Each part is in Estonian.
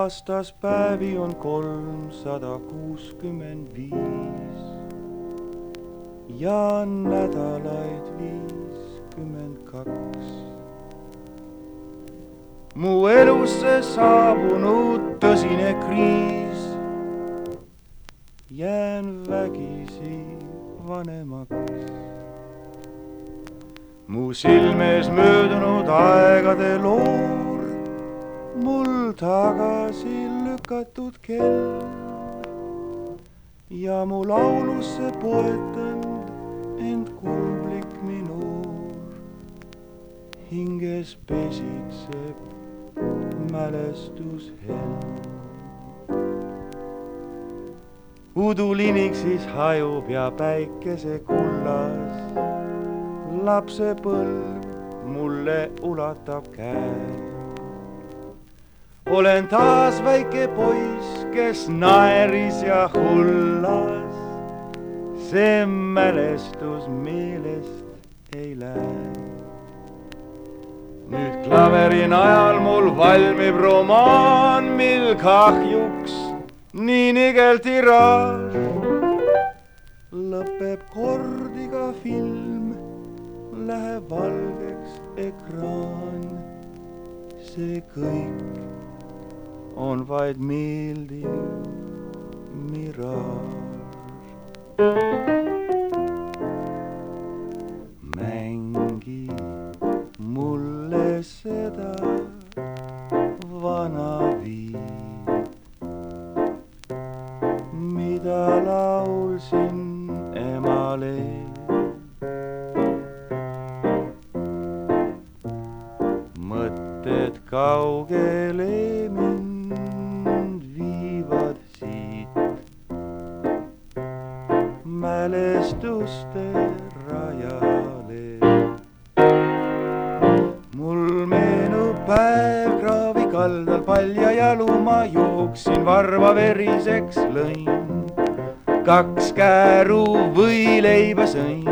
aastas päevi on kolmsada kuuskümmend viis ja nädalaid viiskümmend kaks. mu elusse saabunud tõsine kriis, jään vägisi vanemaks. mu silmes möödunud aegade loor, mul tagasi lükatud kell ja mu laulusse poetanud end kurblik minoor. hinges pesitseb mälestushelm. udulinig siis hajub ja päikese kullas lapsepõlv mulle ulatab käe olen taas väike poiss, kes naeris ja hullas. see mälestus meelest ei lähe. nüüd klaveri najal mul valmib romaan, mil kahjuks nii nigel tiraaž. lõpeb kordiga film, läheb valgeks ekraan. see kõik on vaid meeldiv miraaž. mängi mulle seda vana viid, mida laulsin emale. mõtted kaugele mälestuste rajale. mul meenub päev kraavi kaldal palja jalu, ma jooksin varva veriseks lõin. kaks kääru võileiba sõin,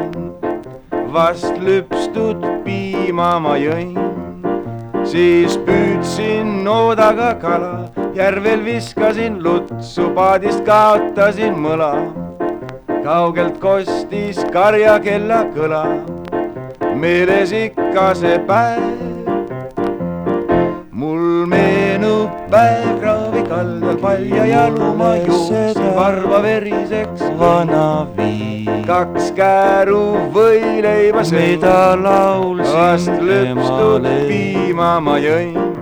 vast lüpstud piima ma jõin siis püüdsin noodaga kala, järvel viskasin lutsu, paadist kaotasin mõla. Kaugelt kostis karjakella kõla, meeles ikka see päev. mul meenub päev kraavi kaldal, palja jalu ma jooksin varva veriseks vana viin, kaks kääru võileiba sõin, mida vast laulsin lüpstud emale. piima ma jõin.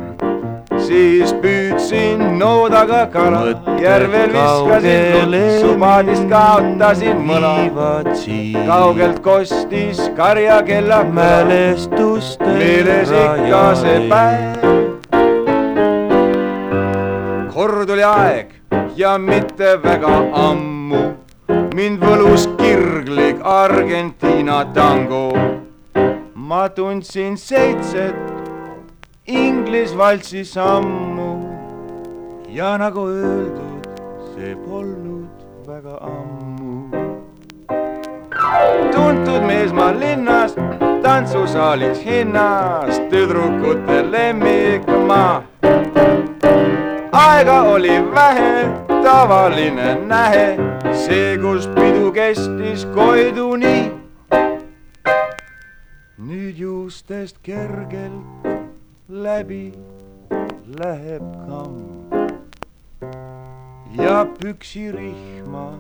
Siis püüdsin noodaga kala, järvel viskasin lutsu, paadist kaotasin mõla. kaugelt kostis karjakella mälestuste meeles ikka see päev. kord oli aeg ja mitte väga ammu, mind võlus kirglik Argentiina tango. ma tundsin seitset Inglisvaltsi sammu ja nagu öeldud, see polnud väga ammu. tuntud mees ma linnas, tantsusaalis hinnas, tüdrukute lemmik ma. aega oli vähe, tavaline nähe, see, kus pidu kestis Koiduni. nüüd juustest kergelt läbi läheb kamm ja püksirihma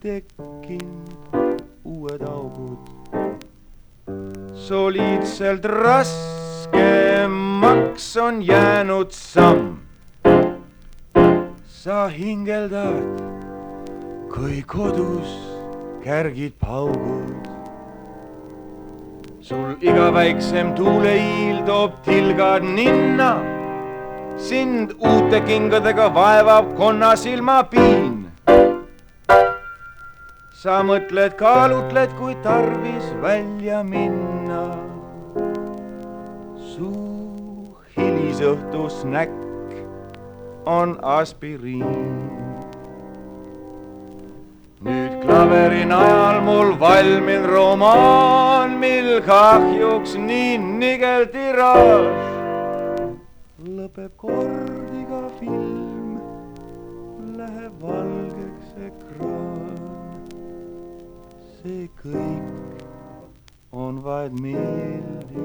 tekkinud uued augud. soliidselt raskemaks on jäänud samm. sa hingeldad, kui kodus kärgid paugud. Sul iga väiksem tuuleiil toob tilgad ninna sind uute kingadega vaevab konnasilmapiin. sa mõtled, kaalutled, kui tarvis välja minna. su hilisõhtu snäkk on aspiriin. Nüüd klaveri najal mul valminud romaan, mil kahjuks nii nigel tiraaž lõpeb kordiga film. valgeks ekraan. see kõik on vaid meeldiv